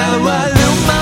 Manual é uma